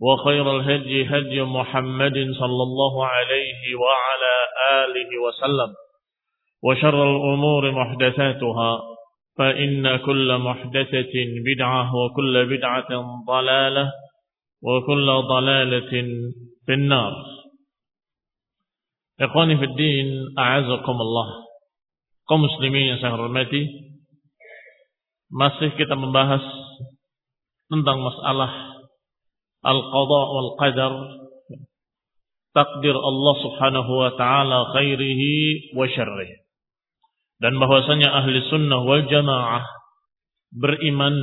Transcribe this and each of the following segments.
وخير الهدي هدي محمد صلى الله عليه وعلى آله وسلم وشر الأمور محدثاتها فإن كل محدثة بدعة وكل بدعة ضلالة وكل ضلالة في النار Ikhwani fi din, a'azakumullah. Kaum muslimin yang saya hormati, masih kita membahas tentang masalah al-qada wal qadar, takdir Allah Subhanahu wa. Dan bahwasanya ahli sunnah wal jamaah beriman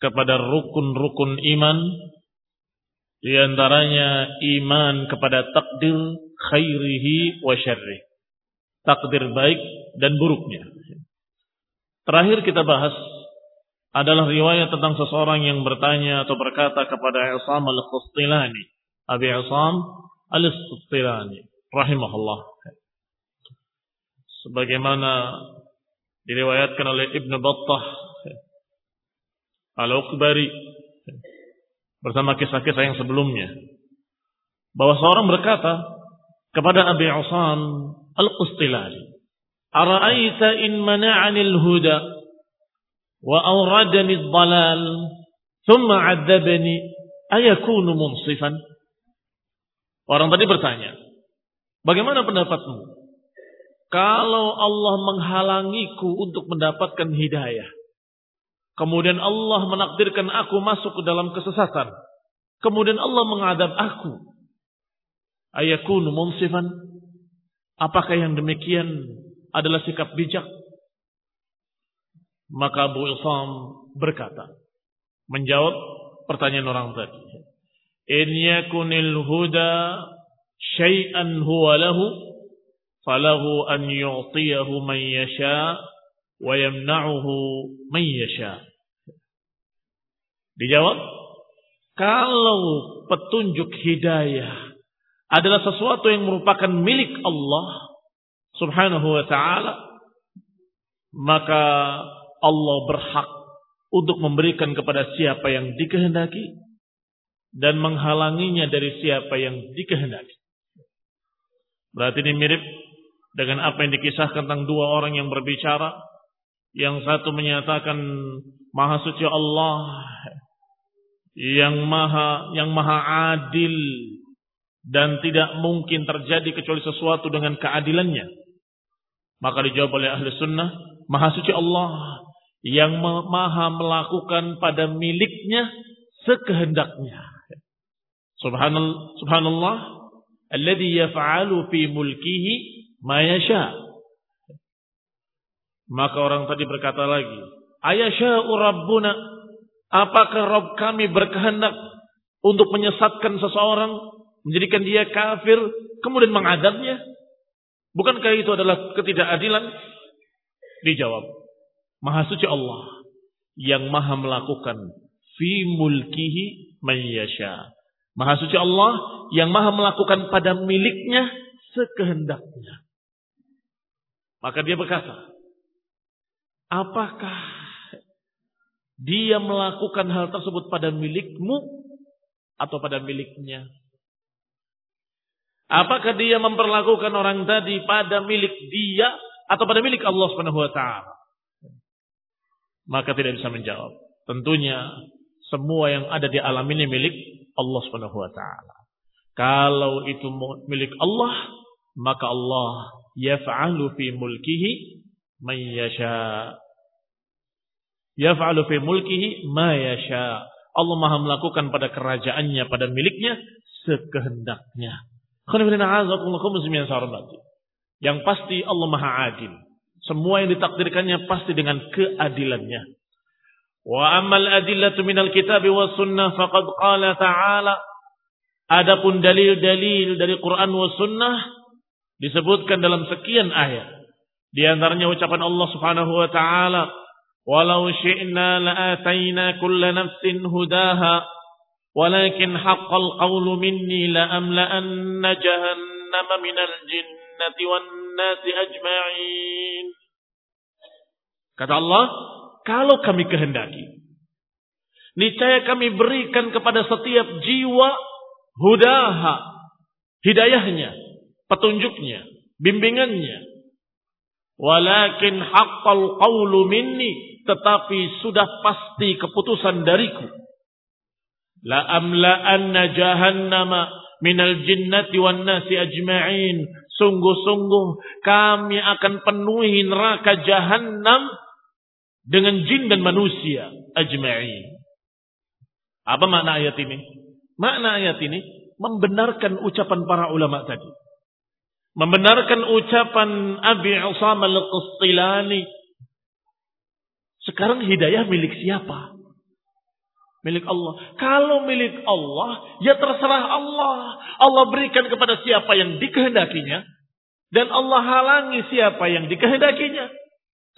kepada rukun-rukun iman di antaranya iman kepada takdir khairihi wa syarri. Takdir baik dan buruknya. Terakhir kita bahas adalah riwayat tentang seseorang yang bertanya atau berkata kepada Isam al-Qustilani. Abi Isam al-Qustilani. Rahimahullah. Sebagaimana diriwayatkan oleh Ibn Battah al-Uqbari bersama kisah-kisah yang sebelumnya bahwa seorang berkata kepada Abi Usam Al-Qustilani. Ara'aita in mana'ani al-huda awradani al-dalal thumma 'adzabani ayakunu munsifan? Orang tadi bertanya, bagaimana pendapatmu? Kalau Allah menghalangiku untuk mendapatkan hidayah, kemudian Allah menakdirkan aku masuk ke dalam kesesatan, kemudian Allah mengadab aku, ayakunu munsifan? Apakah yang demikian adalah sikap bijak? Maka Abu Isam berkata, menjawab pertanyaan orang tadi. In yakunil huda syai'an huwa lahu, falahu an yu'tiyahu man yasha, wa yamna'uhu man yasha. Dijawab, kalau petunjuk hidayah adalah sesuatu yang merupakan milik Allah Subhanahu wa taala maka Allah berhak untuk memberikan kepada siapa yang dikehendaki dan menghalanginya dari siapa yang dikehendaki. Berarti ini mirip dengan apa yang dikisahkan tentang dua orang yang berbicara. Yang satu menyatakan Maha Suci Allah yang maha yang maha adil dan tidak mungkin terjadi kecuali sesuatu dengan keadilannya. Maka dijawab oleh ahli sunnah, maha suci Allah yang maha melakukan pada miliknya sekehendaknya. Subhanallah, alladhi yaf'alu fi mulkihi ma. Maka orang tadi berkata lagi, Ayasya'u Rabbuna, apakah Rabb kami berkehendak untuk menyesatkan seseorang, menjadikan dia kafir, kemudian mengadabnya? Bukankah itu adalah ketidakadilan? Dijawab, Maha suci Allah yang maha melakukan fi mulkihi mayyasha. Maha suci Allah yang maha melakukan pada miliknya sekehendaknya. Maka dia berkata, apakah dia melakukan hal tersebut pada milikmu atau pada miliknya? Apakah dia memperlakukan orang tadi pada milik dia atau pada milik Allah Subhanahu wa taala? Maka tidak bisa menjawab. Tentunya semua yang ada di alam ini milik Allah Subhanahu wa taala. Kalau itu milik Allah, maka Allah yaf'alu fi mulkihi man yasha. Yaf'alu fi mulkihi ma yasha. Allah Maha melakukan pada kerajaannya, pada miliknya sekehendaknya. Yang pasti Allah Maha Adil. Semua yang ditakdirkannya pasti dengan keadilannya. Wa amal adillatu minal kitab wa sunnah faqad qala ta'ala Adapun dalil-dalil dari Quran wa sunnah disebutkan dalam sekian ayat. Di antaranya ucapan Allah Subhanahu wa taala, "Walau syi'na la'atayna kulla nafsin hudaha, walakin haqqal qawlu minni la'amla'anna jahannama minal jinnati wan nasi ajma'in. Kata Allah, kalau kami kehendaki, niscaya kami berikan kepada setiap jiwa hudaha, hidayahnya, petunjuknya, bimbingannya. Walakin haqqal qawlu minni, tetapi sudah pasti keputusan dariku. La amla'anna jahannama minal jinnati wan nasi ajma'in Sungguh-sungguh kami akan penuhi neraka jahannam dengan jin dan manusia ajma'in. Apa makna ayat ini? Makna ayat ini membenarkan ucapan para ulama tadi. Membenarkan ucapan Abi Usama al-Qustilani. Sekarang hidayah milik siapa? Milik Allah. Kalau milik Allah, ya terserah Allah. Allah berikan kepada siapa yang dikehendakinya. Dan Allah halangi siapa yang dikehendakinya.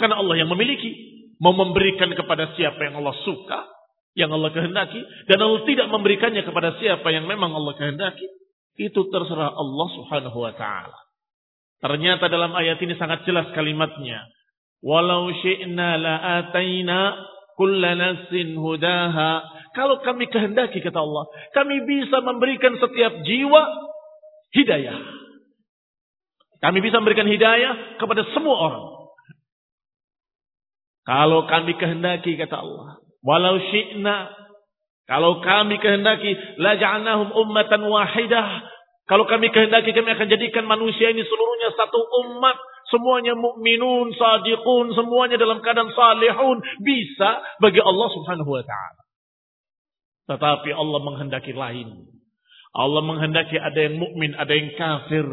Karena Allah yang memiliki. Mau memberikan kepada siapa yang Allah suka. Yang Allah kehendaki. Dan Allah tidak memberikannya kepada siapa yang memang Allah kehendaki. Itu terserah Allah subhanahu wa ta'ala. Ternyata dalam ayat ini sangat jelas kalimatnya. Walau syi'na la'atayna kulla hudaha. Kalau kami kehendaki kata Allah, kami bisa memberikan setiap jiwa hidayah. Kami bisa memberikan hidayah kepada semua orang. Kalau kami kehendaki kata Allah, walau syi'na kalau kami kehendaki la ummatan wahidah. Kalau kami kehendaki kami akan jadikan manusia ini seluruhnya satu umat semuanya mukminun, sadiqun, semuanya dalam keadaan salihun, bisa bagi Allah Subhanahu wa taala. Tetapi Allah menghendaki lain. Allah menghendaki ada yang mukmin, ada yang kafir,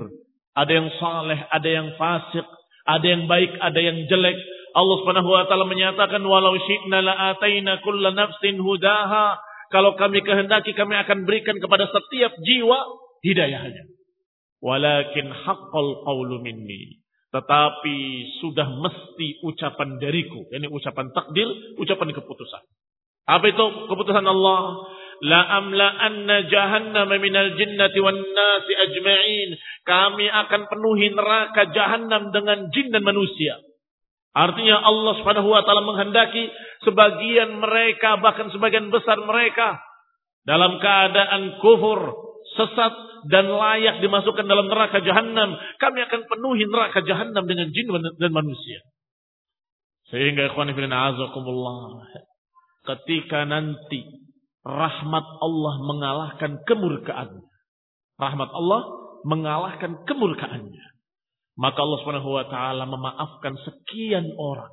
ada yang saleh, ada yang fasik, ada yang baik, ada yang jelek. Allah Subhanahu wa taala menyatakan walau syi'na la ataina kulla nafsin hudaha. Kalau kami kehendaki kami akan berikan kepada setiap jiwa hidayahnya. Walakin haqqal qawlu minni. Tetapi sudah mesti ucapan dariku. Ini ucapan takdir, ucapan keputusan. Apa itu keputusan Allah? La amla anna jahannam minal jinnati wan nasi ajma'in. Kami akan penuhi neraka jahannam dengan jin dan manusia. Artinya Allah Subhanahu wa taala menghendaki sebagian mereka bahkan sebagian besar mereka dalam keadaan kufur, sesat dan layak dimasukkan dalam neraka jahanam, kami akan penuhi neraka jahanam dengan jin dan manusia. Sehingga ikhwan fillah azakumullah. Ketika nanti rahmat Allah mengalahkan kemurkaannya. Rahmat Allah mengalahkan kemurkaannya. Maka Allah Subhanahu wa taala memaafkan sekian orang.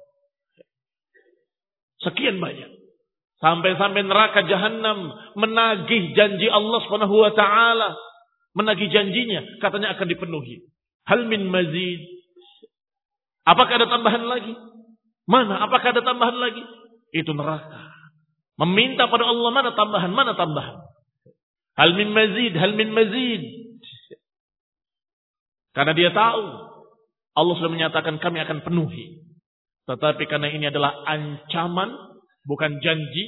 Sekian banyak. Sampai-sampai neraka jahanam menagih janji Allah Subhanahu wa taala menagih janjinya, katanya akan dipenuhi. Hal min mazid. Apakah ada tambahan lagi? Mana? Apakah ada tambahan lagi? Itu neraka. Meminta pada Allah mana tambahan, mana tambahan. Hal min mazid, hal min mazid. Karena dia tahu Allah sudah menyatakan kami akan penuhi. Tetapi karena ini adalah ancaman, bukan janji.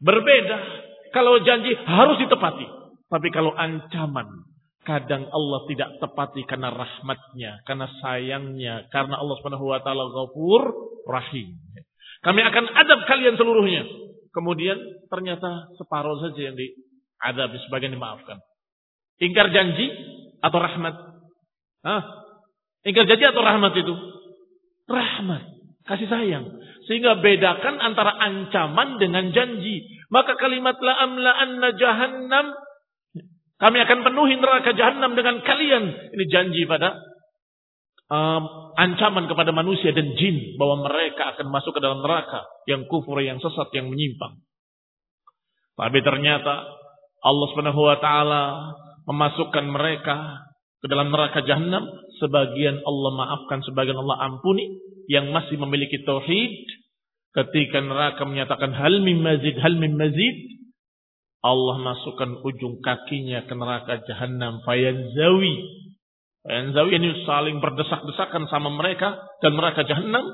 Berbeda. Kalau janji harus ditepati. Tapi kalau ancaman, kadang Allah tidak tepati karena rahmatnya, karena sayangnya, karena Allah Subhanahu wa taala Ghafur Rahim. Kami akan adab kalian seluruhnya. Kemudian ternyata separuh saja yang diadab, sebagian dimaafkan. Ingkar janji atau rahmat? Hah? Ingkar janji atau rahmat itu? Rahmat, kasih sayang. Sehingga bedakan antara ancaman dengan janji. Maka kalimat la amla anna jahannam kami akan penuhi neraka jahannam dengan kalian. Ini janji pada um, ancaman kepada manusia dan jin bahwa mereka akan masuk ke dalam neraka yang kufur, yang sesat, yang menyimpang. Tapi ternyata Allah Subhanahu wa taala memasukkan mereka ke dalam neraka jahanam, sebagian Allah maafkan, sebagian Allah ampuni, yang masih memiliki tauhid, ketika neraka menyatakan hal mim mazid, hal mim mazid, Allah masukkan ujung kakinya ke neraka jahanam, fayanzawi. Fayanzawi ini saling berdesak-desakan sama mereka dan neraka jahanam,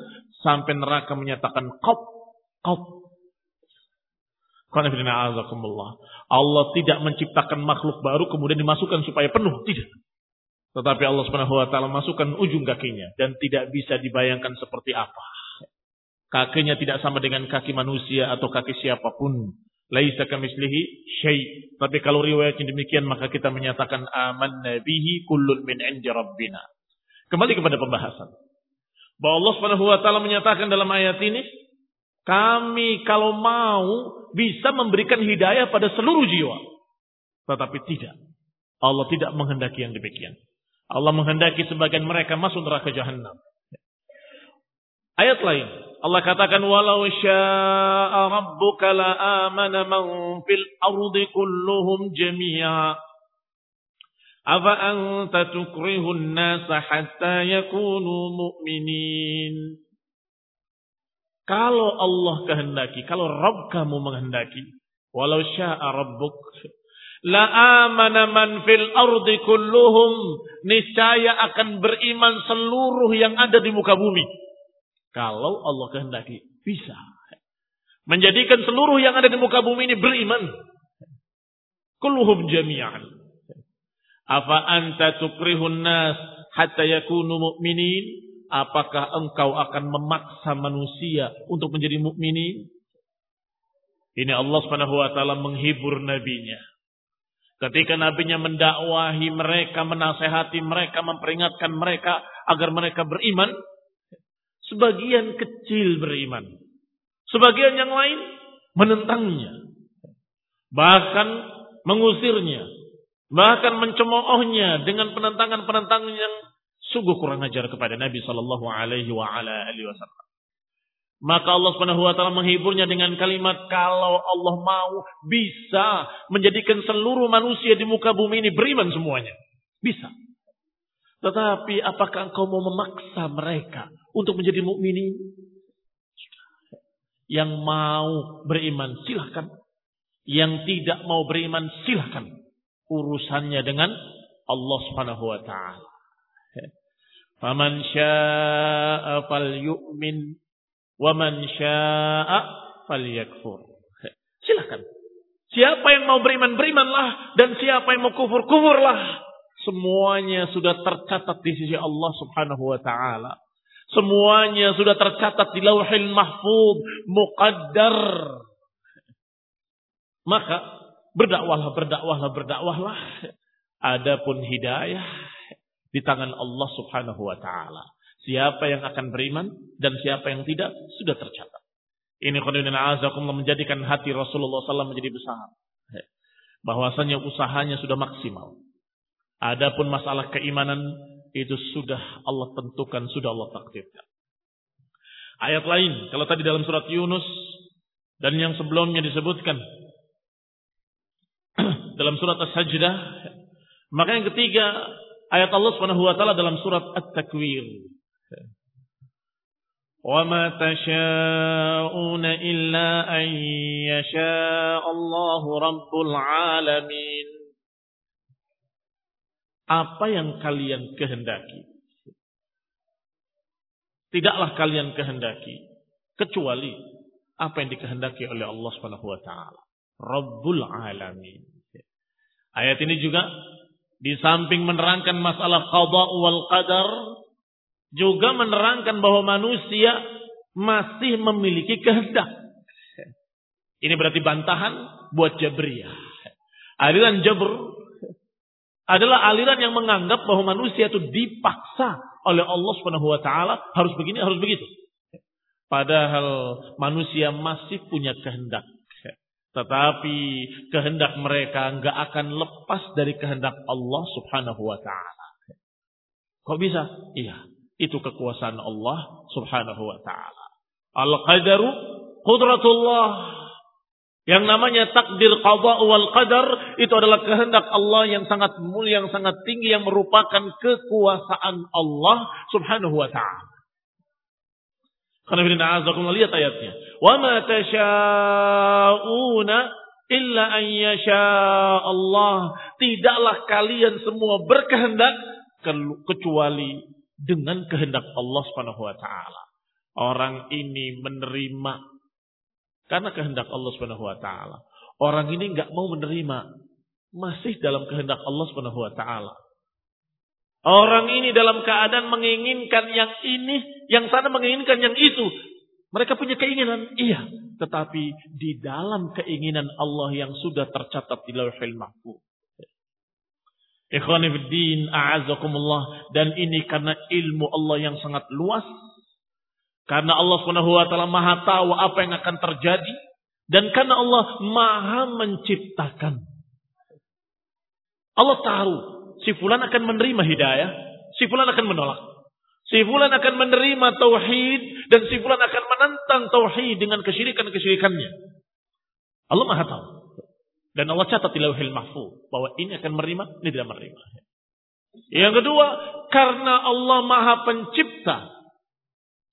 sampai neraka menyatakan qab, qab, Allah tidak menciptakan makhluk baru kemudian dimasukkan supaya penuh. Tidak. Tetapi Allah Subhanahu wa taala masukkan ujung kakinya dan tidak bisa dibayangkan seperti apa. Kakinya tidak sama dengan kaki manusia atau kaki siapa pun. Laisa kamislihi syai. Tapi kalau riwayatnya demikian maka kita menyatakan aman nabihi kullun min indi rabbina. Kembali kepada pembahasan. Bahwa Allah Subhanahu wa taala menyatakan dalam ayat ini, kami kalau mau bisa memberikan hidayah pada seluruh jiwa. Tetapi tidak. Allah tidak menghendaki yang demikian. Allah menghendaki sebagian mereka masuk neraka jahanam. Ayat lain, Allah katakan walau syaa rabbuka la amana man fil ardi kulluhum jami'a. Afa anta tukrihu an-nasa hatta yakunu mu'minin. Kalau Allah kehendaki, kalau Rabb kamu menghendaki, walau syaa rabbuk La amana man fil ardi kulluhum. Niscaya akan beriman seluruh yang ada di muka bumi. Kalau Allah kehendaki. Bisa. Menjadikan seluruh yang ada di muka bumi ini beriman. Kulluhum jami'an. Afa anta tukrihun nas hatta yakunu mu'minin. Apakah engkau akan memaksa manusia untuk menjadi mukminin? Ini Allah Subhanahu wa taala menghibur nabinya Ketika nabinya mendakwahi mereka, menasehati mereka, memperingatkan mereka agar mereka beriman, sebagian kecil beriman. Sebagian yang lain menentangnya. Bahkan mengusirnya. Bahkan mencemoohnya dengan penentangan-penentangan yang sungguh kurang ajar kepada Nabi Shallallahu Alaihi Wasallam. Maka Allah Subhanahu wa taala menghiburnya dengan kalimat kalau Allah mau bisa menjadikan seluruh manusia di muka bumi ini beriman semuanya. Bisa. Tetapi apakah engkau mau memaksa mereka untuk menjadi mukminin? Yang mau beriman silahkan. Yang tidak mau beriman silahkan. Urusannya dengan Allah Subhanahu wa taala. Faman syaa'a falyu'min Waman syaa falyakfur. Silakan. Siapa yang mau beriman, berimanlah. Dan siapa yang mau kufur, kufurlah. Semuanya sudah tercatat di sisi Allah subhanahu wa ta'ala. Semuanya sudah tercatat di lauhil mahfud. Muqaddar. Maka berdakwahlah, berdakwahlah, berdakwahlah. Adapun hidayah di tangan Allah subhanahu wa ta'ala. Siapa yang akan beriman dan siapa yang tidak sudah tercatat. Ini khairuddin azakumullah menjadikan hati Rasulullah SAW menjadi besar. Bahwasanya usahanya sudah maksimal. Adapun masalah keimanan itu sudah Allah tentukan, sudah Allah takdirkan. Ayat lain, kalau tadi dalam surat Yunus dan yang sebelumnya disebutkan dalam surat As-Sajdah, maka yang ketiga ayat Allah Subhanahu wa taala dalam surat At-Takwir وما تشاءون إلا أن يشاء الله رب العالمين Apa yang kalian kehendaki? Tidaklah kalian kehendaki kecuali apa yang dikehendaki oleh Allah Subhanahu wa taala. Rabbul alamin. Ayat ini juga di samping menerangkan masalah qada wal qadar juga menerangkan bahwa manusia masih memiliki kehendak. Ini berarti bantahan buat Jabriyah. Aliran Jabr adalah aliran yang menganggap bahwa manusia itu dipaksa oleh Allah Subhanahu wa taala harus begini, harus begitu. Padahal manusia masih punya kehendak. Tetapi kehendak mereka nggak akan lepas dari kehendak Allah Subhanahu wa taala. Kok bisa? Iya, itu kekuasaan Allah subhanahu wa ta'ala. Al-qadaru qudratullah. Yang namanya takdir qada wal qadar itu adalah kehendak Allah yang sangat mulia, yang sangat tinggi yang merupakan kekuasaan Allah Subhanahu wa taala. Karena bin azakum lihat ayatnya. Wa ma tasyauna illa an yasha Allah. Tidaklah kalian semua berkehendak kecuali dengan kehendak Allah Subhanahu wa taala. Orang ini menerima karena kehendak Allah Subhanahu wa taala. Orang ini nggak mau menerima masih dalam kehendak Allah Subhanahu wa taala. Orang ini dalam keadaan menginginkan yang ini, yang sana menginginkan yang itu. Mereka punya keinginan, iya, tetapi di dalam keinginan Allah yang sudah tercatat di Lauhul Mahfuz. Ikhwanifiddin a'azakumullah. Dan ini karena ilmu Allah yang sangat luas. Karena Allah subhanahu wa ta'ala maha tahu apa yang akan terjadi. Dan karena Allah maha menciptakan. Allah tahu si fulan akan menerima hidayah. Si fulan akan menolak. Si fulan akan menerima tauhid. Dan si fulan akan menentang tauhid dengan kesyirikan-kesyirikannya. Allah maha tahu. Dan Allah catat di lauhil mahfuz bahwa ini akan menerima, ini tidak menerima. Yang kedua, karena Allah Maha Pencipta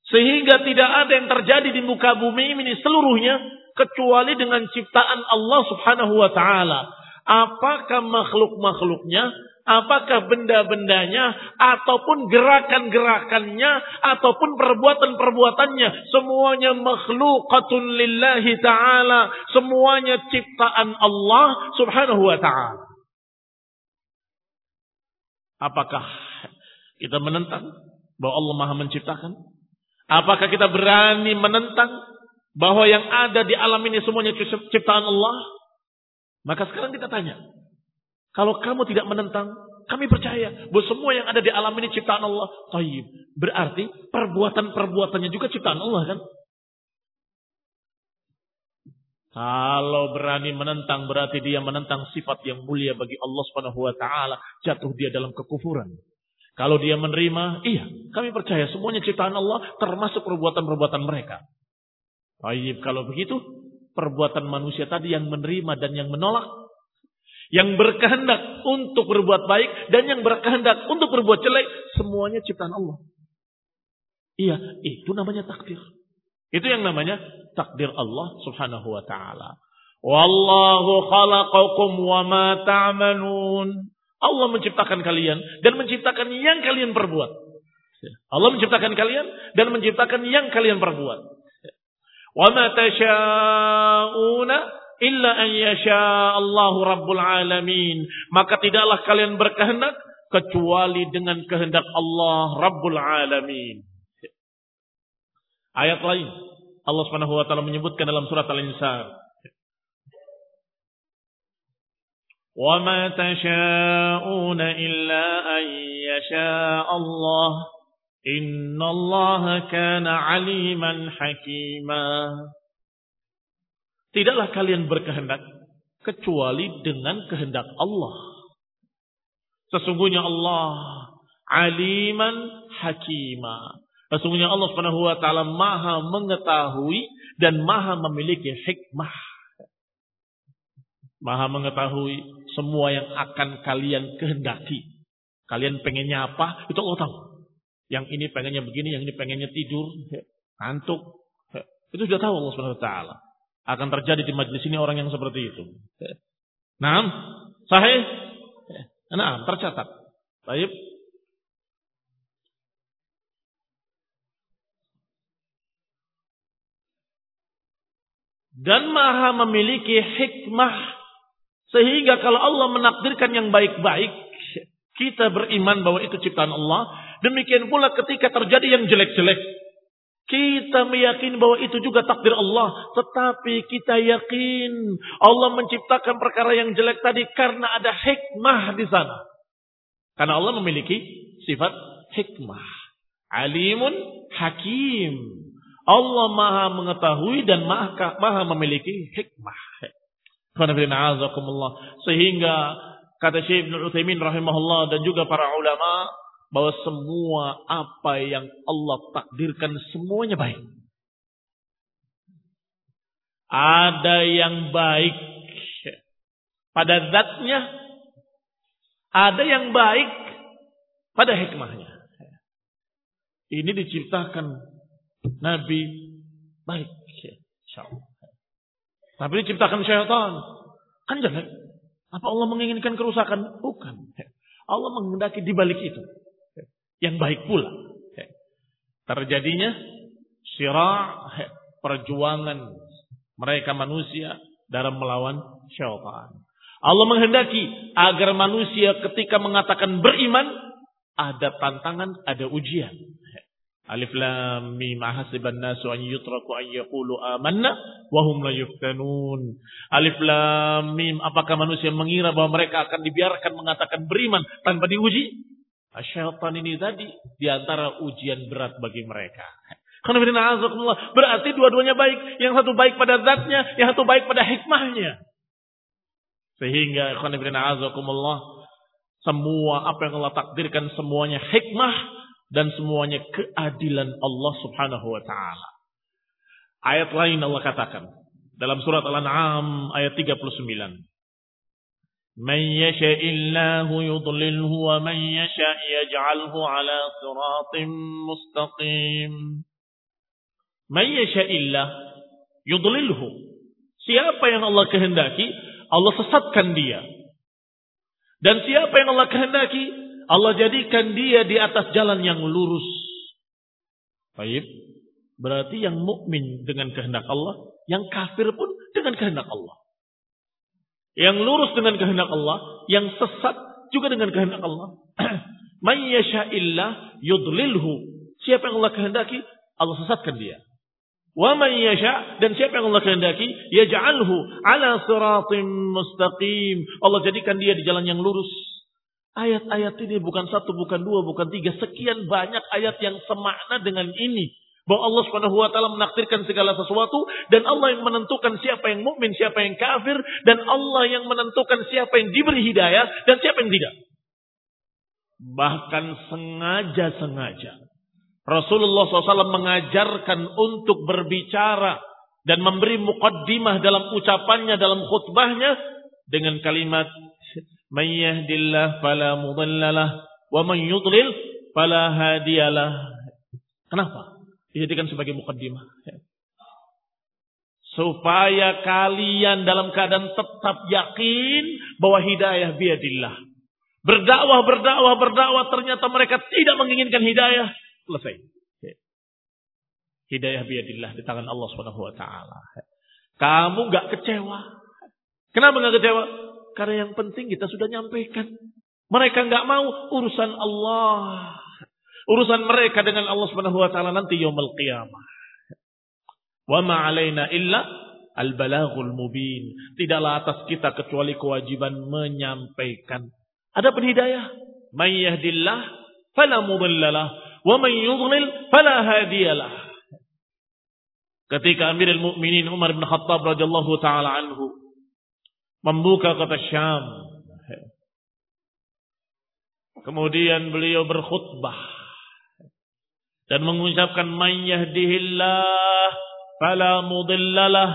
sehingga tidak ada yang terjadi di muka bumi ini seluruhnya kecuali dengan ciptaan Allah Subhanahu wa taala. Apakah makhluk-makhluknya apakah benda-bendanya ataupun gerakan-gerakannya ataupun perbuatan-perbuatannya semuanya makhlukatun lillahi taala semuanya ciptaan Allah Subhanahu wa taala. Apakah kita menentang bahwa Allah Maha menciptakan? Apakah kita berani menentang bahwa yang ada di alam ini semuanya ciptaan Allah? Maka sekarang kita tanya kalau kamu tidak menentang, kami percaya bahwa semua yang ada di alam ini ciptaan Allah. Taib. Berarti perbuatan-perbuatannya juga ciptaan Allah kan? Kalau berani menentang berarti dia menentang sifat yang mulia bagi Allah Subhanahu wa taala, jatuh dia dalam kekufuran. Kalau dia menerima, iya, kami percaya semuanya ciptaan Allah termasuk perbuatan-perbuatan mereka. Taib kalau begitu, perbuatan manusia tadi yang menerima dan yang menolak yang berkehendak untuk berbuat baik dan yang berkehendak untuk berbuat jelek, semuanya ciptaan Allah. Iya, itu namanya takdir. Itu yang namanya takdir Allah Subhanahu wa taala. Wallahu khalaqakum wa ma ta'malun. Allah menciptakan kalian dan menciptakan yang kalian perbuat. Allah menciptakan kalian dan menciptakan yang kalian perbuat. Wa ma tasha'una illa an yasha Allahu rabbul alamin. Maka tidaklah kalian berkehendak kecuali dengan kehendak Allah rabbul alamin. Ayat lain. Allah Subhanahu wa taala menyebutkan dalam surat Al-Insan. Ma tasha'una illa an yasha Allah. Inna Allah kana aliman hakima Tidaklah kalian berkehendak kecuali dengan kehendak Allah. Sesungguhnya Allah aliman hakima. Sesungguhnya Allah Subhanahu wa taala Maha mengetahui dan Maha memiliki hikmah. Maha mengetahui semua yang akan kalian kehendaki. Kalian pengennya apa? Itu Allah tahu. Yang ini pengennya begini, yang ini pengennya tidur. ngantuk. Itu sudah tahu Allah Subhanahu wa taala. Akan terjadi di majelis ini orang yang seperti itu. Nah, sahih? Nah, tercatat. Baik. Dan maha memiliki hikmah. Sehingga kalau Allah menakdirkan yang baik-baik, kita beriman bahwa itu ciptaan Allah. Demikian pula ketika terjadi yang jelek-jelek, kita meyakini bahwa itu juga takdir Allah. Tetapi kita yakin Allah menciptakan perkara yang jelek tadi karena ada hikmah di sana. Karena Allah memiliki sifat hikmah. Alimun hakim. Allah maha mengetahui dan maha, maha memiliki hikmah. Sehingga kata Syekh Ibn Uthaymin rahimahullah dan juga para ulama bahwa semua apa yang Allah takdirkan semuanya baik. Ada yang baik pada zatnya, ada yang baik pada hikmahnya. Ini diciptakan Nabi baik. Tapi diciptakan syaitan. Kan jelek. Apa Allah menginginkan kerusakan? Bukan. Allah menghendaki di balik itu yang baik pula. Terjadinya syira' perjuangan mereka manusia dalam melawan syaitan. Allah menghendaki agar manusia ketika mengatakan beriman ada tantangan, ada ujian. Alif lam mim ahasiban nasu an yutraku an yaqulu amanna wa hum la yuftanun. Alif lam mim apakah manusia mengira bahwa mereka akan dibiarkan mengatakan beriman tanpa diuji? Syaitan ini tadi di antara ujian berat bagi mereka. Berarti dua-duanya baik. Yang satu baik pada zatnya, yang satu baik pada hikmahnya. Sehingga semua apa yang Allah takdirkan semuanya hikmah dan semuanya keadilan Allah Subhanahu wa taala. Ayat lain Allah katakan dalam surat Al-An'am ayat 39. من يشاء الله يضلله ومن يشاء يجعله على صراط مستقيم من يشاء الله يضلله siapa yang Allah kehendaki Allah sesatkan dia dan siapa yang Allah kehendaki Allah jadikan dia di atas jalan yang lurus baik berarti yang mukmin dengan kehendak Allah yang kafir pun dengan kehendak Allah yang lurus dengan kehendak Allah, yang sesat juga dengan kehendak Allah. Man yasha'illah yudlilhu. Siapa yang Allah kehendaki, Allah sesatkan dia. Wa man yasha' dan siapa yang Allah kehendaki, yaj'alhu ala siratim mustaqim. Allah jadikan dia di jalan yang lurus. Ayat-ayat ini bukan satu, bukan dua, bukan tiga. Sekian banyak ayat yang semakna dengan ini bahwa Allah Subhanahu wa taala menakdirkan segala sesuatu dan Allah yang menentukan siapa yang mukmin, siapa yang kafir dan Allah yang menentukan siapa yang diberi hidayah dan siapa yang tidak. Bahkan sengaja-sengaja Rasulullah SAW mengajarkan untuk berbicara dan memberi mukaddimah dalam ucapannya, dalam khutbahnya dengan kalimat Man yahdillah fala wa man yudlil fala. Kenapa? Dijadikan sebagai mukaddimah. Supaya kalian dalam keadaan tetap yakin bahwa hidayah biadillah. Berdakwah, berdakwah, berdakwah. Ternyata mereka tidak menginginkan hidayah. Selesai. Hidayah biadillah di tangan Allah Subhanahu wa taala. Kamu nggak kecewa. Kenapa nggak kecewa? Karena yang penting kita sudah nyampaikan. Mereka nggak mau urusan Allah. Urusan mereka dengan Allah Subhanahu wa taala nanti yaumul qiyamah. Wa ma alaina illa al-balaghul mubin. Tidaklah atas kita kecuali kewajiban menyampaikan. Ada hidayah. May yahdillah fala mudhillalah wa man yudlil fala hadiyalah. Ketika Amirul Mukminin Umar bin Khattab radhiyallahu taala anhu membuka kota Syam. Kemudian beliau berkhutbah dan mengucapkan man yahdihillah fala mudhillalah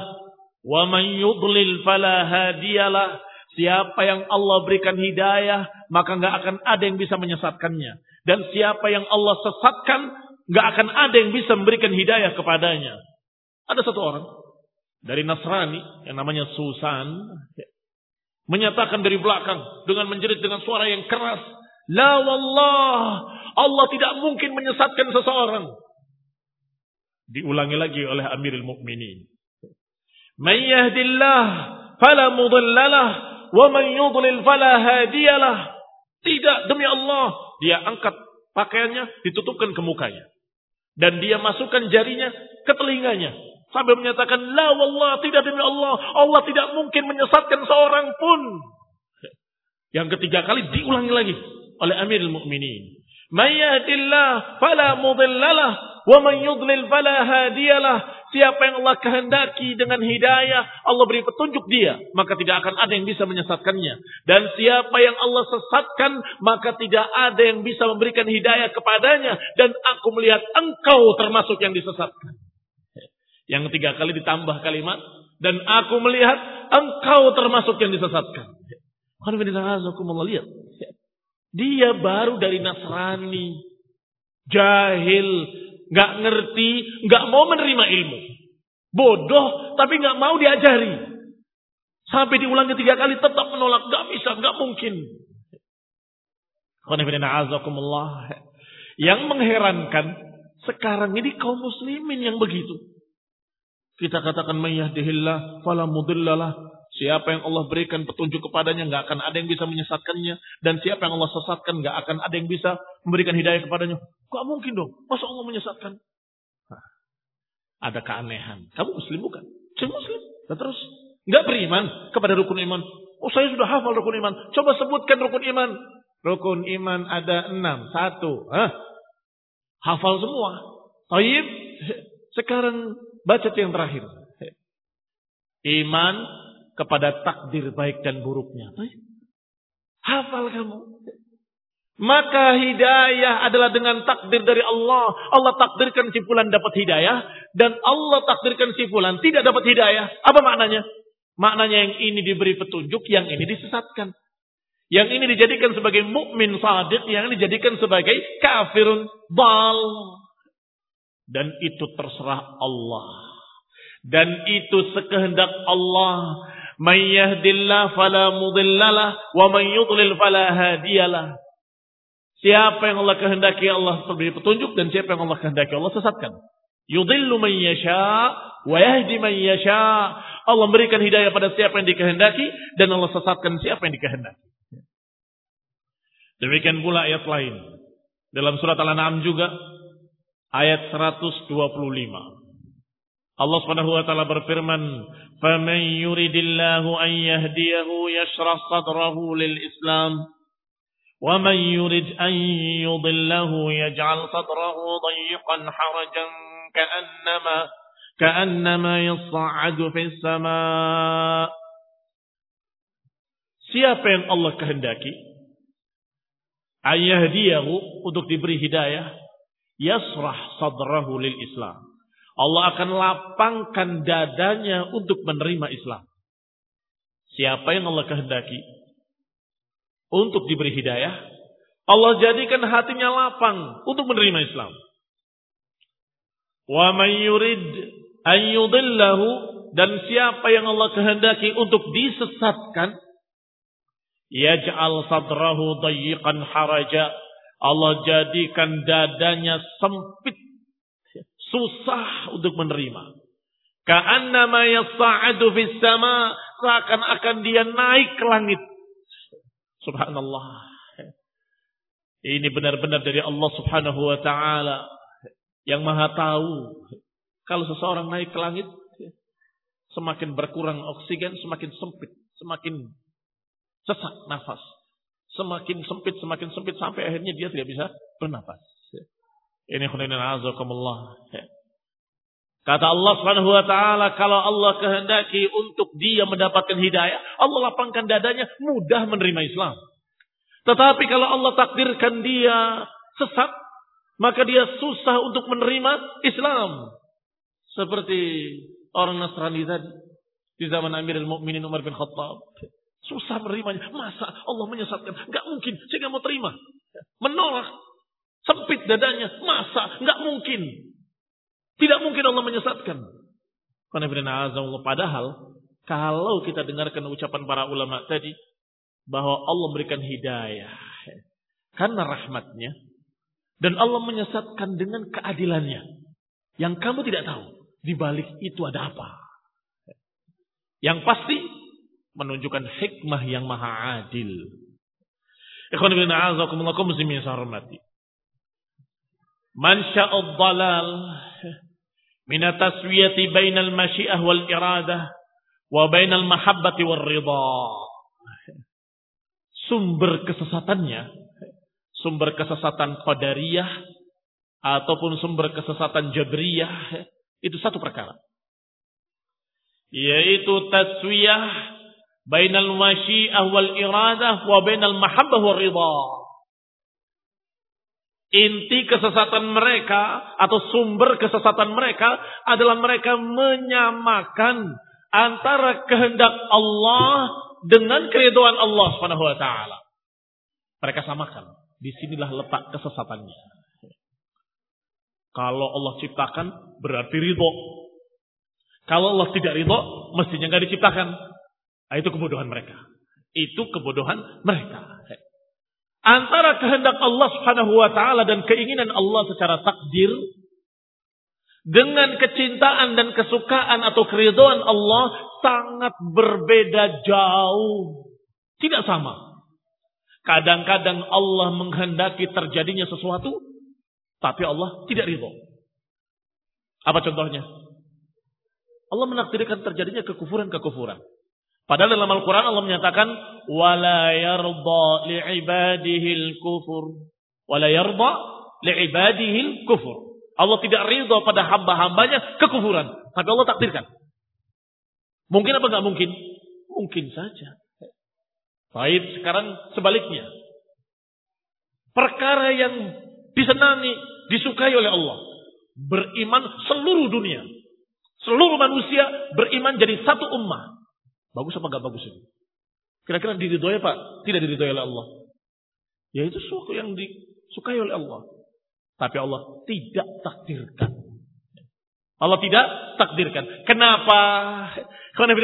wa man yudlil fala hadiyalah siapa yang Allah berikan hidayah maka enggak akan ada yang bisa menyesatkannya dan siapa yang Allah sesatkan nggak akan ada yang bisa memberikan hidayah kepadanya. Ada satu orang dari Nasrani yang namanya Susan menyatakan dari belakang dengan menjerit dengan suara yang keras, "La wallah, Allah tidak mungkin menyesatkan seseorang." Diulangi lagi oleh Amirul Mukminin. "Man yahdillah fala mudhillalah wa man yudlil fala hadiyalah." Tidak demi Allah, dia angkat pakaiannya ditutupkan ke mukanya dan dia masukkan jarinya ke telinganya sambil menyatakan la wallah tidak demi Allah Allah tidak mungkin menyesatkan seorang pun yang ketiga kali diulangi lagi oleh Amirul Mukminin may yahdillah fala mudhillalah wa man yudlil fala hadiyalah Siapa yang Allah kehendaki dengan hidayah, Allah beri petunjuk dia, maka tidak akan ada yang bisa menyesatkannya. Dan siapa yang Allah sesatkan, maka tidak ada yang bisa memberikan hidayah kepadanya. Dan aku melihat engkau termasuk yang disesatkan. Yang ketiga kali ditambah kalimat, dan aku melihat engkau termasuk yang disesatkan. Lihat. Dia baru dari Nasrani. Jahil, nggak ngerti, nggak mau menerima ilmu. Bodoh, tapi nggak mau diajari. Sampai diulang ketiga kali tetap menolak, nggak bisa, nggak mungkin. Yang mengherankan, sekarang ini kaum muslimin yang begitu. Kita katakan mayyahdihillah fala mudillalah. Siapa yang Allah berikan petunjuk kepadanya nggak akan ada yang bisa menyesatkannya dan siapa yang Allah sesatkan nggak akan ada yang bisa memberikan hidayah kepadanya. Gak mungkin dong, masa Allah menyesatkan? Nah, ada keanehan. Kamu muslim bukan? Saya muslim. Dan terus nggak beriman kepada rukun iman. Oh saya sudah hafal rukun iman. Coba sebutkan rukun iman. Rukun iman ada enam. Satu. Hah? Hafal semua. Taib. Sekarang baca yang terakhir. Iman kepada takdir baik dan buruknya. Hafal kamu. Maka hidayah adalah dengan takdir dari Allah. Allah takdirkan si fulan dapat hidayah. Dan Allah takdirkan si fulan tidak dapat hidayah. Apa maknanya? Maknanya yang ini diberi petunjuk, yang ini disesatkan. Yang ini dijadikan sebagai mukmin sadiq, yang ini dijadikan sebagai kafirun bal. Dan itu terserah Allah. Dan itu sekehendak Allah. Man yahdillah fala mudillalah wa man yudlil fala hadiyalah. Siapa yang Allah kehendaki Allah beri petunjuk dan siapa yang Allah kehendaki Allah sesatkan. Yudillu man yasha wa yahdi man yasha. Allah memberikan hidayah pada siapa yang dikehendaki dan Allah sesatkan siapa yang dikehendaki. Demikian pula ayat lain. Dalam surat Al-An'am juga ayat 125. Allah Subhanahu wa taala berfirman, "Faman yuridillahu an yahdiyahu yashrah sadrahu lil Islam, wa man yurid an yudillahu yaj'al sadrahu dayyqan harajan ka'annama ka'annama yas'adu fis sama'." Siapa yang Allah kehendaki ayahdiyahu untuk diberi hidayah, yasrah sadrahu lil Islam Allah akan lapangkan dadanya untuk menerima Islam. Siapa yang Allah kehendaki untuk diberi hidayah, Allah jadikan hatinya lapang untuk menerima Islam. Wa man yurid an yudillahu dan siapa yang Allah kehendaki untuk disesatkan, yaj'al sadrahu dayyiqan haraja. Allah jadikan dadanya sempit susah untuk menerima. Ka'annama yas'adu fis sama seakan-akan dia naik ke langit. Subhanallah. Ini benar-benar dari Allah Subhanahu wa taala yang Maha tahu. Kalau seseorang naik ke langit semakin berkurang oksigen, semakin sempit, semakin sesak nafas. Semakin sempit, semakin sempit sampai akhirnya dia tidak bisa bernafas. Ini khunainan azakumullah. Kata Allah Subhanahu wa taala, kalau Allah kehendaki untuk dia mendapatkan hidayah, Allah lapangkan dadanya mudah menerima Islam. Tetapi kalau Allah takdirkan dia sesat, maka dia susah untuk menerima Islam. Seperti orang Nasrani tadi di zaman Amirul Mukminin Umar bin Khattab. Susah menerimanya. Masa Allah menyesatkan? Gak mungkin. Saya gak mau terima. Menolak. Sempit dadanya. Masa? Nggak mungkin. Tidak mungkin Allah menyesatkan. Padahal kalau kita dengarkan ucapan para ulama tadi bahwa Allah memberikan hidayah karena rahmatnya dan Allah menyesatkan dengan keadilannya yang kamu tidak tahu di balik itu ada apa. Yang pasti menunjukkan hikmah yang maha adil. Ikhwan bin a'azakumullah muslimin hormati. Man sya'ad dalal min taswiyati bainal masyiah wal iradah wa bainal mahabbati wal ridha. Sumber kesesatannya, sumber kesesatan qadariyah ataupun sumber kesesatan jabriyah itu satu perkara yaitu taswiyah bainal masyiah wal iradah wa bainal mahabbah wal ridha. Inti kesesatan mereka atau sumber kesesatan mereka adalah mereka menyamakan antara kehendak Allah dengan keriduan Allah Subhanahu wa taala. Mereka samakan. Di sinilah letak kesesatannya. Kalau Allah ciptakan berarti ridho. Kalau Allah tidak ridho, mestinya nggak diciptakan. Nah, itu kebodohan mereka. Itu kebodohan mereka. Antara kehendak Allah Subhanahu wa taala dan keinginan Allah secara takdir dengan kecintaan dan kesukaan atau keridhaan Allah sangat berbeda jauh. Tidak sama. Kadang-kadang Allah menghendaki terjadinya sesuatu, tapi Allah tidak ridho. Apa contohnya? Allah menakdirkan terjadinya kekufuran-kekufuran. Padahal dalam Al-Quran Allah menyatakan wala yarda li'ibadihil kufur. Wala yarda li'ibadihil kufur. Allah tidak ridho pada hamba-hambanya kekufuran. Tapi Allah takdirkan. Mungkin apa enggak mungkin? Mungkin saja. Baik, sekarang sebaliknya. Perkara yang disenangi, disukai oleh Allah. Beriman seluruh dunia. Seluruh manusia beriman jadi satu ummah. Bagus apa gak bagus ini? Kira-kira diridhoi Pak? Tidak diridhoi oleh Allah. Ya itu sesuatu yang disukai oleh Allah. Tapi Allah tidak takdirkan. Allah tidak takdirkan. Kenapa? Karena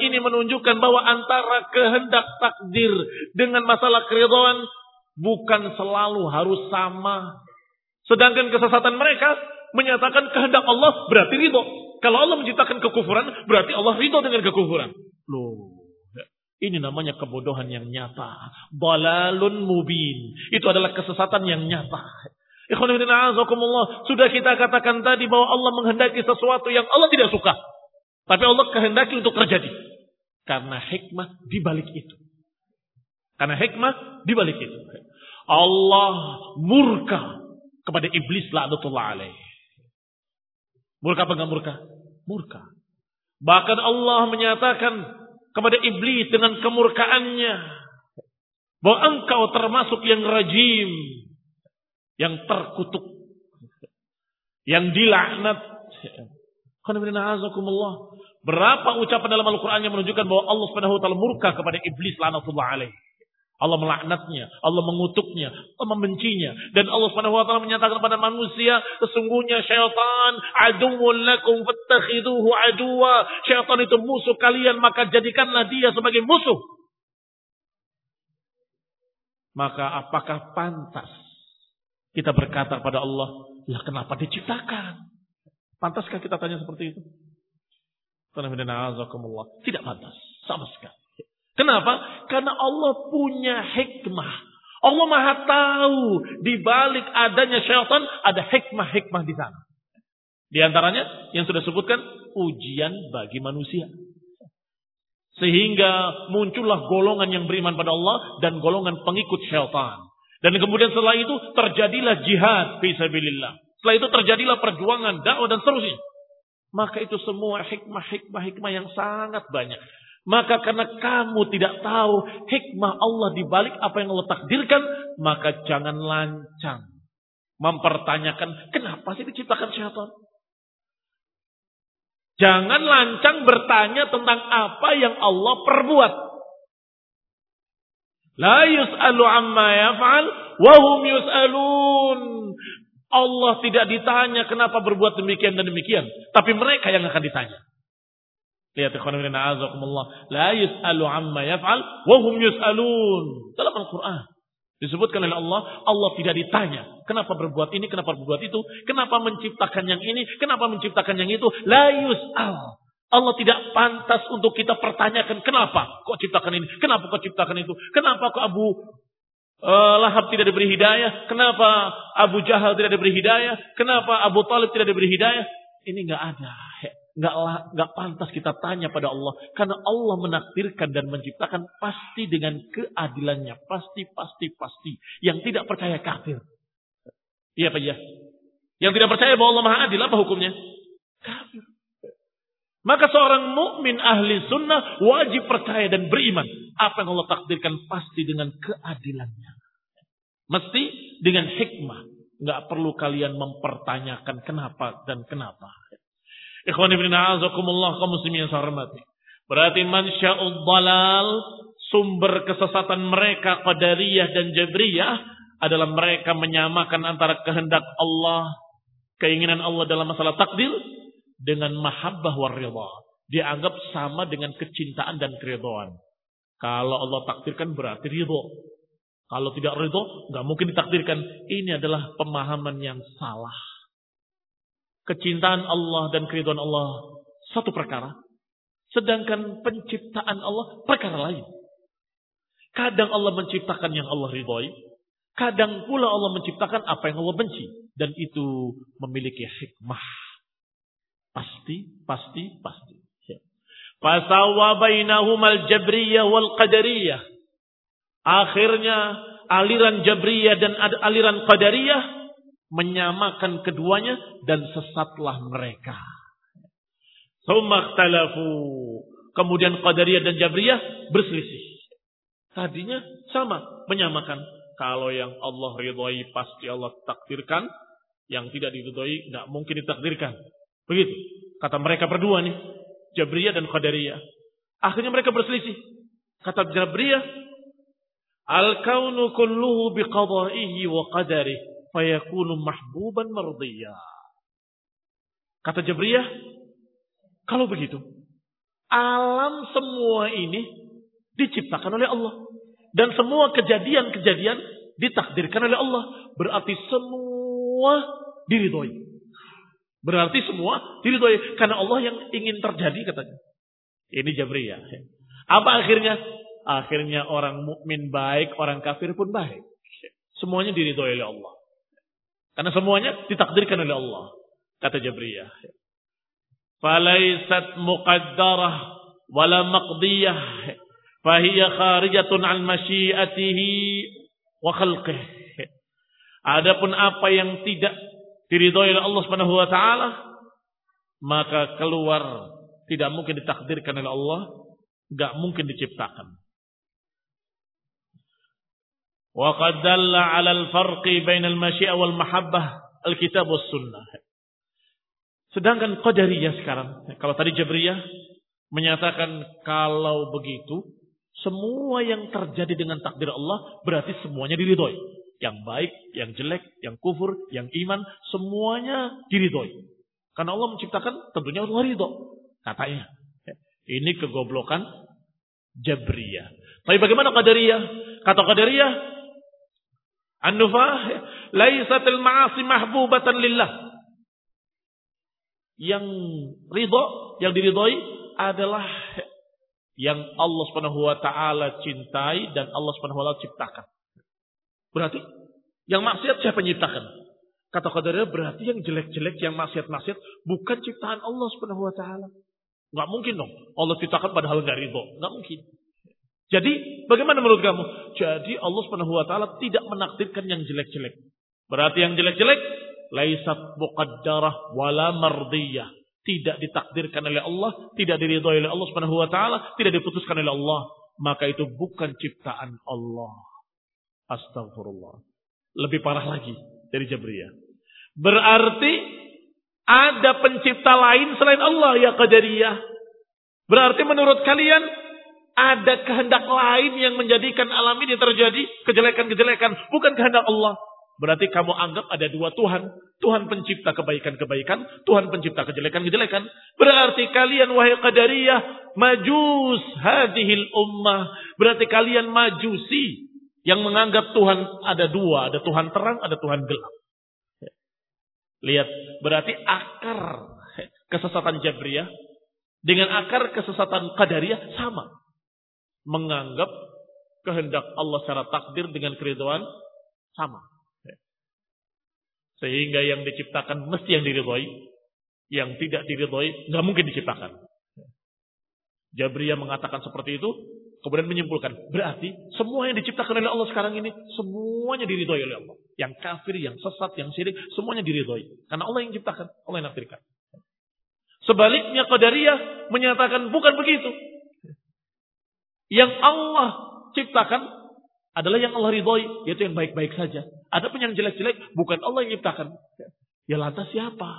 ini menunjukkan bahwa antara kehendak takdir dengan masalah keridhaan bukan selalu harus sama. Sedangkan kesesatan mereka menyatakan kehendak Allah berarti ridho. Kalau Allah menciptakan kekufuran, berarti Allah ridho dengan kekufuran. Loh, ini namanya kebodohan yang nyata. Balalun mubin. Itu adalah kesesatan yang nyata. Sudah kita katakan tadi bahwa Allah menghendaki sesuatu yang Allah tidak suka. Tapi Allah kehendaki untuk terjadi. Karena hikmah di balik itu. Karena hikmah di balik itu. Allah murka kepada iblis la'natullah alaih. Murka apa enggak murka? Murka. Bahkan Allah menyatakan kepada iblis dengan kemurkaannya bahwa engkau termasuk yang rajim, yang terkutuk, yang dilaknat. Berapa ucapan dalam Al-Quran yang menunjukkan bahwa Allah Subhanahu wa taala murka kepada iblis laknatullah alaih. Allah melaknatnya, Allah mengutuknya, Allah membencinya. Dan Allah Subhanahu wa taala menyatakan kepada manusia, sesungguhnya syaitan aduwwun lakum fattakhiduhu aduwa. Syaitan itu musuh kalian, maka jadikanlah dia sebagai musuh. Maka apakah pantas kita berkata pada Allah, "Lah kenapa diciptakan?" Pantaskah kita tanya seperti itu? Tidak pantas sama sekali. Kenapa? Karena Allah punya hikmah. Allah maha tahu di balik adanya syaitan ada hikmah-hikmah di sana. Di antaranya yang sudah sebutkan ujian bagi manusia. Sehingga muncullah golongan yang beriman pada Allah dan golongan pengikut syaitan. Dan kemudian setelah itu terjadilah jihad fisabilillah. Setelah itu terjadilah perjuangan dakwah dan seterusnya. Maka itu semua hikmah-hikmah-hikmah yang sangat banyak. Maka karena kamu tidak tahu hikmah Allah di balik apa yang Allah takdirkan, maka jangan lancang mempertanyakan kenapa sih diciptakan syaitan. Jangan lancang bertanya tentang apa yang Allah perbuat. La yus'alu amma yaf'al wa hum yus'alun. Allah tidak ditanya kenapa berbuat demikian dan demikian, tapi mereka yang akan ditanya. Lihat ikhwan fillah a'azakumullah, la yus'alu amma yaf'al wa hum yus'alun. Dalam Al-Qur'an disebutkan oleh Allah, Allah tidak ditanya kenapa berbuat ini, kenapa berbuat itu, kenapa menciptakan yang ini, kenapa menciptakan yang itu. La yus'al. Allah tidak pantas untuk kita pertanyakan kenapa kok ciptakan ini, kenapa kok ciptakan itu, kenapa kok Abu uh, Lahab tidak diberi hidayah, kenapa Abu Jahal tidak diberi hidayah, kenapa Abu Talib tidak diberi hidayah. Ini nggak ada, nggak nggak pantas kita tanya pada Allah karena Allah menakdirkan dan menciptakan pasti dengan keadilannya, pasti pasti pasti. Yang tidak percaya kafir. Iya Pak ya? Yang tidak percaya bahwa Allah Maha Adil apa hukumnya? Kafir. Maka seorang mukmin ahli sunnah wajib percaya dan beriman. Apa yang Allah takdirkan pasti dengan keadilannya. Mesti dengan hikmah. Nggak perlu kalian mempertanyakan kenapa dan kenapa. Ikhwan ibn a'azakumullah kaum muslimin yang saya hormati. Berarti mansya'ud dalal, sumber kesesatan mereka Qadariyah dan Jabriyah adalah mereka menyamakan antara kehendak Allah, keinginan Allah dalam masalah takdir dengan mahabbah war. Dianggap sama dengan kecintaan dan keridhaan. Kalau Allah takdirkan berarti ridho. Kalau tidak ridho, nggak mungkin ditakdirkan. Ini adalah pemahaman yang salah. Kecintaan Allah dan keridhaan Allah satu perkara. Sedangkan penciptaan Allah perkara lain. Kadang Allah menciptakan yang Allah ridhoi. Kadang pula Allah menciptakan apa yang Allah benci. Dan itu memiliki hikmah. Pasti, pasti, pasti. Ya. Fasawa bainahumal jabriyah wal qadariyah. Akhirnya aliran jabriyah dan aliran qadariyah menyamakan keduanya dan sesatlah mereka. Sumakhtalafu. Kemudian qadariyah dan jabriyah berselisih. Tadinya sama, menyamakan. Kalau yang Allah ridhoi pasti Allah takdirkan. Yang tidak diridhoi nggak mungkin ditakdirkan. Begitu. Kata mereka berdua nih. Jabriyah dan Qadariyah. Akhirnya mereka berselisih. Kata Jabriyah. Al-kaunu kulluhu biqadaihi wa qadarih. Fayakunu mahbuban mardiyah. Kata Jabriyah. Kalau begitu. Alam semua ini diciptakan oleh Allah. Dan semua kejadian-kejadian ditakdirkan oleh Allah. Berarti semua diridhoi. Berarti semua diridhoi karena Allah yang ingin terjadi katanya. Ini Jabriyah. Apa akhirnya? Akhirnya orang mukmin baik, orang kafir pun baik. Semuanya diridhoi oleh Allah. Karena semuanya ditakdirkan oleh Allah. Kata Jabriyah. Falaisat muqaddarah wala maqdiyah. Fahiyya kharijatun an masyiatihi wa khalqih. Adapun apa yang tidak diridhoi oleh Allah Subhanahu wa taala, maka keluar tidak mungkin ditakdirkan oleh Allah, enggak mungkin diciptakan. 'Ala al-farqi bainal masyiah wal mahabbah al-kitab was sunnah. Sedangkan Qadariyah sekarang, kalau tadi Jabriyah menyatakan kalau begitu semua yang terjadi dengan takdir Allah berarti semuanya diridhoi yang baik, yang jelek, yang kufur, yang iman, semuanya diridhoi. Karena Allah menciptakan tentunya Allah ridho. Katanya. Ini kegoblokan Jabriyah. Tapi bagaimana Qadariyah? Kata Qadariyah, An-nufah laisatil ma'asi mahbubatan lillah. Yang ridho, yang diridhoi adalah yang Allah Subhanahu wa taala cintai dan Allah Subhanahu wa taala ciptakan. Berarti yang maksiat siapa nyiptakan? Kata qadariyah berarti yang jelek-jelek, yang maksiat-maksiat bukan ciptaan Allah Subhanahu wa taala. Enggak mungkin dong. Allah ciptakan padahal enggak ridho. Enggak mungkin. Jadi bagaimana menurut kamu? Jadi Allah Subhanahu wa taala tidak menakdirkan yang jelek-jelek. Berarti yang jelek-jelek laisat muqaddarah wala mardiyah. Tidak ditakdirkan oleh Allah, tidak diridhoi oleh Allah Subhanahu wa taala, tidak diputuskan oleh Allah, maka itu bukan ciptaan Allah. Astagfirullah. Lebih parah lagi dari Jabriyah. Berarti ada pencipta lain selain Allah ya Qadariyah. Berarti menurut kalian Ada kehendak lain yang menjadikan alam ini terjadi kejelekan-kejelekan, bukan kehendak Allah. Berarti kamu anggap ada dua Tuhan. Tuhan pencipta kebaikan-kebaikan, Tuhan pencipta kejelekan-kejelekan. Berarti kalian wahai qadariyah majus hadhil ummah. Berarti kalian majusi yang menganggap Tuhan ada dua, ada Tuhan terang, ada Tuhan gelap. Lihat, berarti akar kesesatan Jabriyah dengan akar kesesatan Qadariyah sama. Menganggap kehendak Allah secara takdir dengan keriduan sama. Sehingga yang diciptakan mesti yang diridhoi. Yang tidak diridhoi nggak mungkin diciptakan. Jabriyah mengatakan seperti itu, kemudian menyimpulkan, berarti semua yang diciptakan oleh Allah sekarang ini, semuanya diridhoi oleh Allah. Yang kafir, yang sesat, yang syirik, semuanya diridhoi. Karena Allah yang ciptakan, Allah yang nakdirkan. Sebaliknya Qadariyah menyatakan bukan begitu. Yang Allah ciptakan adalah yang Allah ridhoi, yaitu yang baik-baik saja. Ada pun yang jelek-jelek, bukan Allah yang menciptakan. Ya lantas siapa?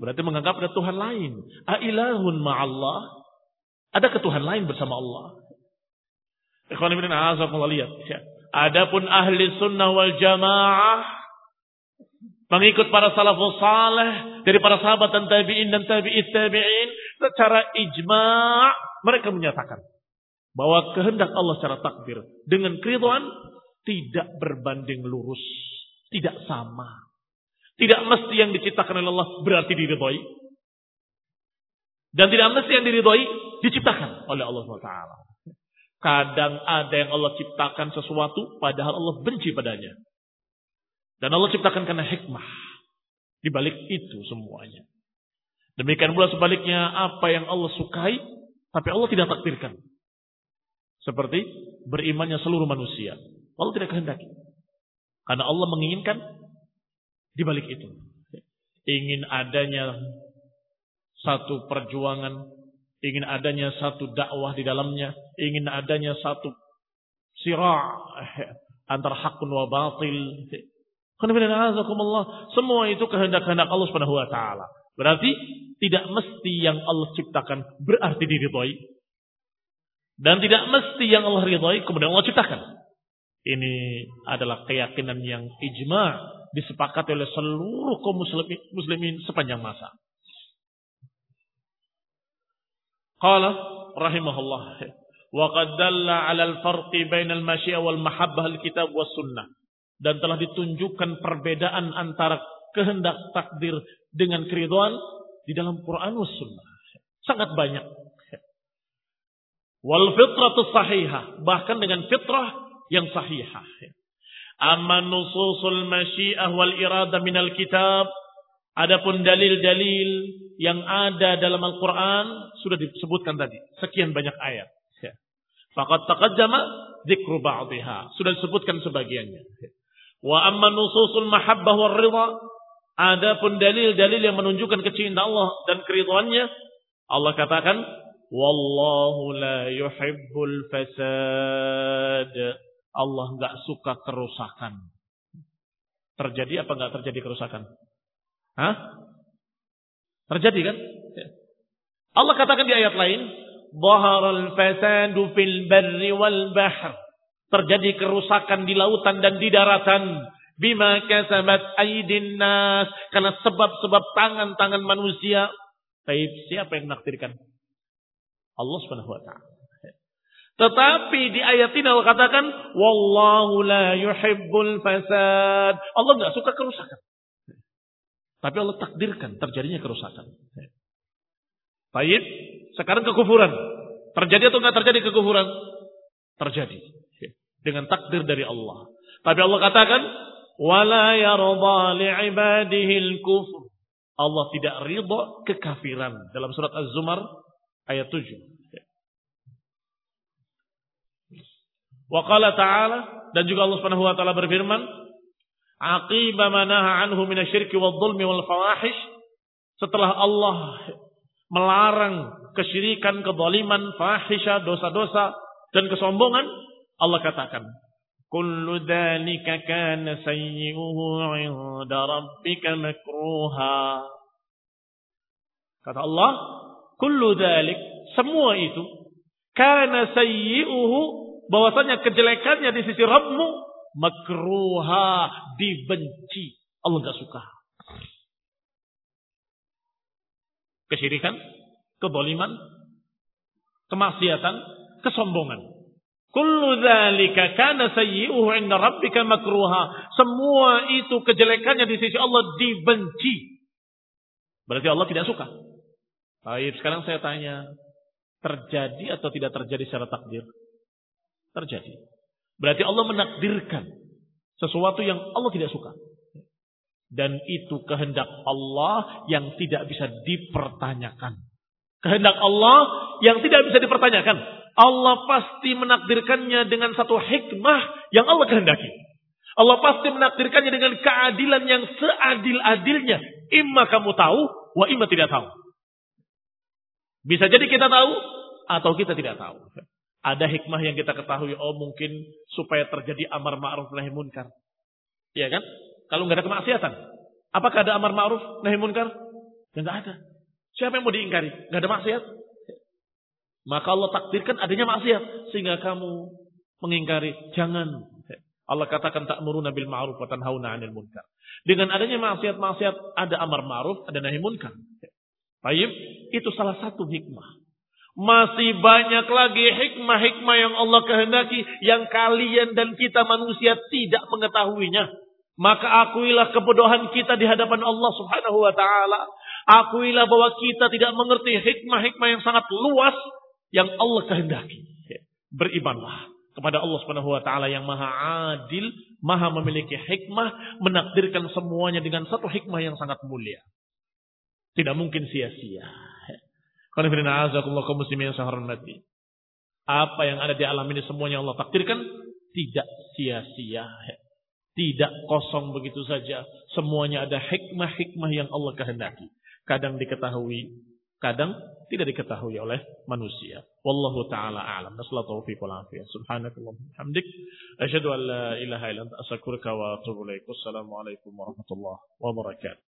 Berarti menganggap ada Tuhan lain. Ailahun ma'allah. Ada ketuhan lain bersama Allah. Ikhwan ibn lihat. Ya. Adapun ahli sunnah wal jamaah. Mengikut para salafus saleh. Dari para sahabat dan tabi'in dan tabi'it tabi'in. Secara ijma' mereka menyatakan bahwa kehendak Allah secara takdir dengan keridhaan tidak berbanding lurus, tidak sama. Tidak mesti yang diciptakan oleh Allah berarti diridhoi. Dan tidak mesti yang diridhoi diciptakan oleh Allah SWT. Kadang ada yang Allah ciptakan sesuatu padahal Allah benci padanya. Dan Allah ciptakan karena hikmah. Di balik itu semuanya. Demikian pula sebaliknya apa yang Allah sukai tapi Allah tidak takdirkan. Seperti berimannya seluruh manusia. Allah tidak kehendaki. Karena Allah menginginkan di balik itu. Ingin adanya satu perjuangan, ingin adanya satu dakwah di dalamnya, ingin adanya satu sirah antara hakun wa batil. Semua itu kehendak-kehendak Allah taala. Berarti tidak mesti yang Allah ciptakan berarti diridhoi. Dan tidak mesti yang Allah ridhoi kemudian Allah ciptakan. Ini adalah keyakinan yang ijma disepakati oleh seluruh kaum muslimin, muslimin sepanjang masa. Qala rahimahullah wa qad dalla 'ala al-farqi bainal masyiah wal mahabbah al-kitab was sunnah dan telah ditunjukkan perbedaan antara kehendak takdir dengan keridhaan di dalam Quran was sunnah. Sangat banyak Wal fitratu sahihah. Bahkan dengan fitrah yang sahihah. Amma nususul masyiah wal irada minal kitab. Adapun dalil-dalil yang ada dalam Al-Quran sudah disebutkan tadi. Sekian banyak ayat. Fakat taqaddama zikru ba'diha. Sudah disebutkan sebagiannya. Wa amma nususul mahabbah wal. Adapun dalil-dalil yang menunjukkan kecintaan Allah dan keriduannya. Allah katakan Wallahu la yuhibbul fasad. Allah nggak suka kerusakan. Terjadi apa nggak terjadi kerusakan? Hah? Terjadi kan? Allah katakan di ayat lain, "Dhaharal fasadu fil barri wal bahr." Terjadi kerusakan di lautan dan di daratan bima kasabat aidin nas karena sebab-sebab tangan-tangan manusia. Tapi siapa yang menakdirkan? Allah Subhanahu wa taala. Tetapi di ayat ini Allah katakan wallahu la yuhibbul fasad. Allah nggak suka kerusakan. Tapi Allah takdirkan terjadinya kerusakan. Baik, sekarang kekufuran. Terjadi atau nggak terjadi kekufuran? Terjadi. Dengan takdir dari Allah. Tapi Allah katakan wala yarda li'ibadihi al-kufr. Allah tidak ridha kekafiran. Dalam surat Az-Zumar ayat 7. Wa qala ta'ala dan juga Allah Subhanahu wa taala berfirman, "Aqiba ma naha anhu minasyirki wadh-dhulmi wal fawahish." Setelah Allah melarang kesyirikan, kezaliman, fahisha, dosa-dosa dan kesombongan, Allah katakan, "Kullu dzalika kana sayyi'uhu 'inda rabbika makruha." Kata Allah, Kullu dalik, semua itu Karena sayyi'uhu bahwasanya kejelekannya di sisi Rabbmu makruha dibenci. Allah nggak suka. Kesyirikan, keboliman, kemaksiatan, kesombongan. Kullu dzalika kana sayyi'uhu 'inda rabbika makruha. Semua itu kejelekannya di sisi Allah dibenci. Berarti Allah tidak suka. Baik, sekarang saya tanya, terjadi atau tidak terjadi secara takdir? Terjadi. Berarti Allah menakdirkan sesuatu yang Allah tidak suka. Dan itu kehendak Allah yang tidak bisa dipertanyakan. Kehendak Allah yang tidak bisa dipertanyakan. Allah pasti menakdirkannya dengan satu hikmah yang Allah kehendaki. Allah pasti menakdirkannya dengan keadilan yang seadil-adilnya. Imma kamu tahu, wa imma tidak tahu. Bisa jadi kita tahu, atau kita tidak tahu. Ada hikmah yang kita ketahui, oh mungkin supaya terjadi amar ma'ruf nahi munkar. Iya kan? Kalau nggak ada kemaksiatan. Apakah ada amar ma'ruf nahi munkar? Ya nggak ada. Siapa yang mau diingkari? Nggak ada maksiat. Maka Allah takdirkan adanya maksiat sehingga kamu mengingkari. Jangan. Allah katakan tak muruna bil ma'ruf wa tanhauna 'anil munkar. Dengan adanya maksiat-maksiat ada amar ma'ruf, ada nahi munkar. Baik, itu salah satu hikmah. Masih banyak lagi hikmah-hikmah yang Allah kehendaki yang kalian dan kita manusia tidak mengetahuinya. Maka akuilah kebodohan kita di hadapan Allah Subhanahu wa taala. Akuilah bahwa kita tidak mengerti hikmah-hikmah yang sangat luas yang Allah kehendaki. Berimanlah kepada Allah Subhanahu wa taala yang Maha Adil, Maha memiliki hikmah, menakdirkan semuanya dengan satu hikmah yang sangat mulia. Tidak mungkin sia-sia. Apa yang ada di alam ini semuanya Allah takdirkan tidak sia-sia. Tidak kosong begitu saja. Semuanya ada hikmah-hikmah yang Allah kehendaki. Kadang diketahui, kadang tidak diketahui oleh manusia. Wallahu taala a'lam. Nasallahu taufiq wal afiyah. Subhanakallahumma hamdik asyhadu an la ilaha illa anta astaghfiruka wa atubu ilaik. Wassalamualaikum warahmatullahi wabarakatuh.